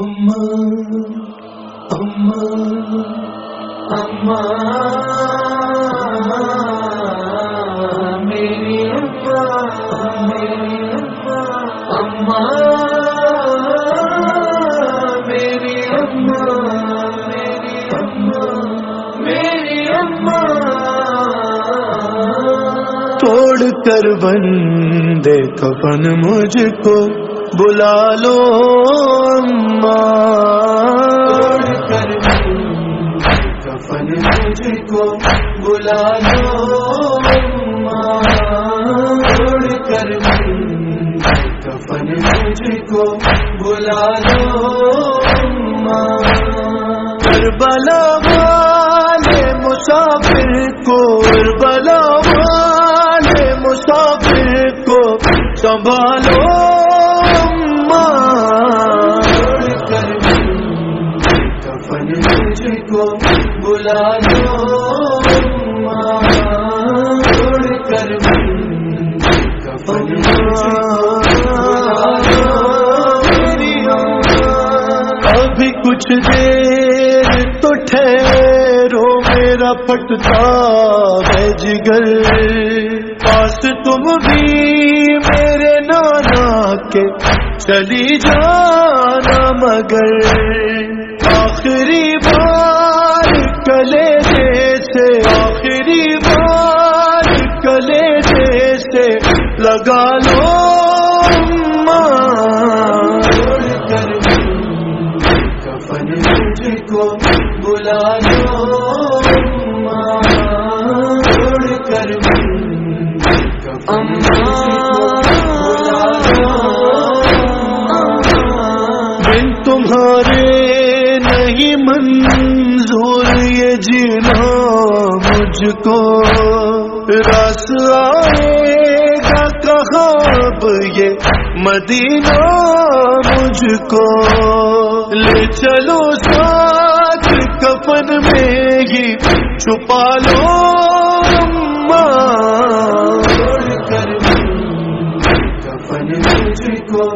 توڑ کر بندے کفن مجھ کو بلا لو کفن مجھ کو بلا لو کر کفن مجھ کو بلا لو کربلا والے مسافر کو کربلا والے مسافر کو سنبھالو۔ بلا لو کر ابھی کچھ دیر تو ٹھہرو، میرا پٹتا ہے جگر۔ پاس تم بھی میرے نانا کے چلی جانا مگر۔ جینا مجھ کو۔ رس آئے گا کہاں یہ مدینہ مجھ کو۔ لے چلو چھپا لو کفن مجھ کو،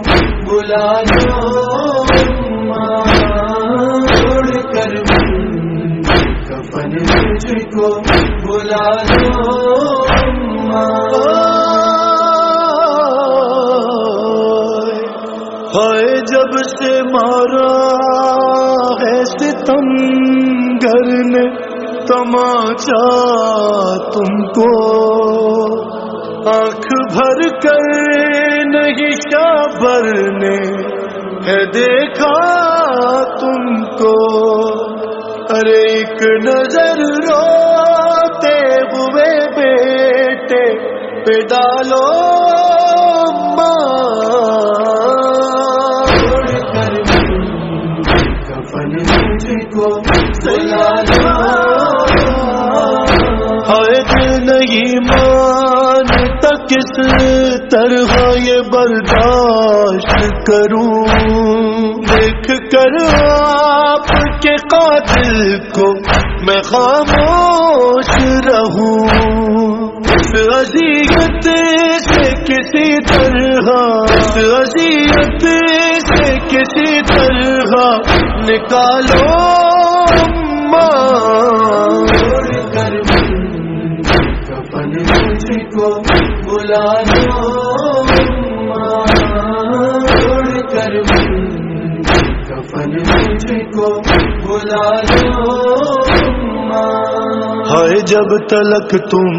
بلا لو کر کفن مجھ کو، بلا لو جب سے مارا ہے ستم گھر تماچا تم کو۔ آنکھ بھر کر نہیں شابر نے ہے دیکھا تم کو۔ ارے ایک نظر روتے ہوئے بیٹے پہ ڈالو کفن مجھ کو نہیں کس طرح یہ برداشت کروں۔ دیکھ کر آپ کے قاتل کو میں خاموش رہوں۔ اس اذیت سے کسی طرح، اس اذیت سے کسی طرح نکالو کفن بلا لو کر کفن مجھ کو بلا لو ہے جب تلک تم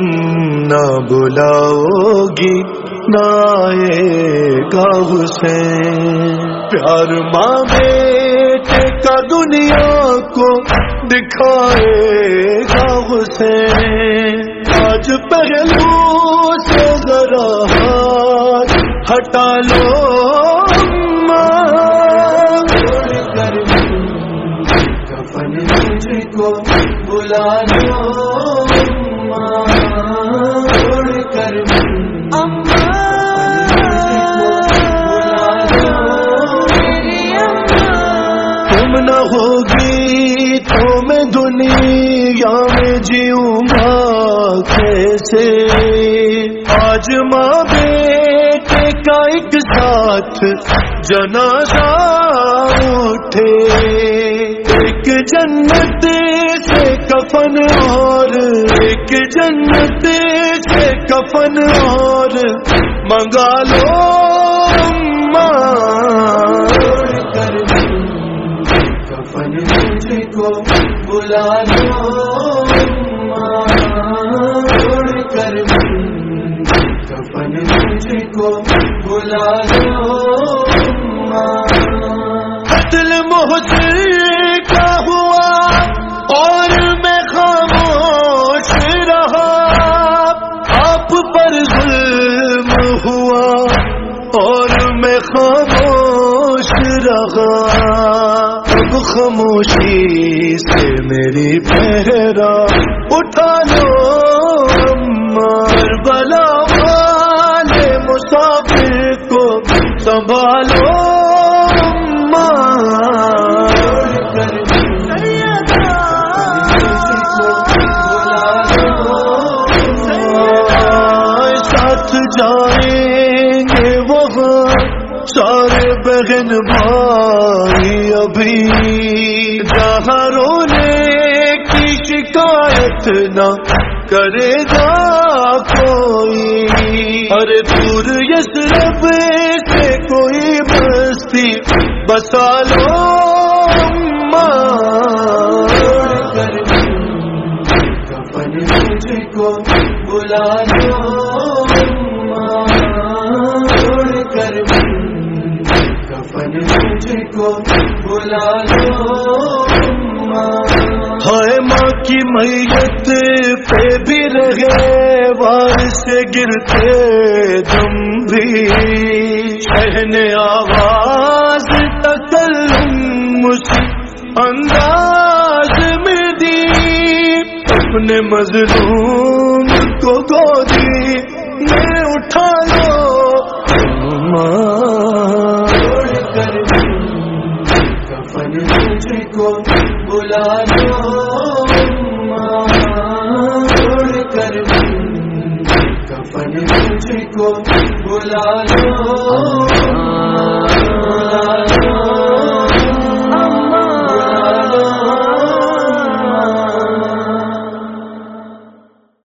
نہ بلاؤ گی نہ آئے گا حسین۔ پیار ماں بیٹے کا دنیا کو دکھائے گا حسین۔ آج پہلو جیوں گا کیسے؟ آج ماں بیٹے کا ایک ساتھ جنازہ اٹھے۔ ایک جنت سے کفن اور ایک جنت سے کفن اور منگا لو کفن کو بلا لو۔ قتل محسن کا ہوا اور میں خاموش رہا، آپ پر ظلم ہوا اور میں خاموش رہا۔ اب خاموشی سے میری پہرا اٹھا لو، مار بلا مسافر سنبھالو ساتھ جائیں گے وہاں سارے بہن بھائی ابھی جہاں رونے کی شکایت نہ کرے گا کوئی۔ ارے دور یس کوئی بستی، بسا لو کفن مجھ کو بلا لو کر کفن مجھ کو بلا لو ہائے ماں کی میت پہ بھی رہے۔ سے گرتے تم بھی۔ شہن آواز مجھ انداز میں دی۔ اپنے مظلوم کو گو مجھ کو بلا لو۔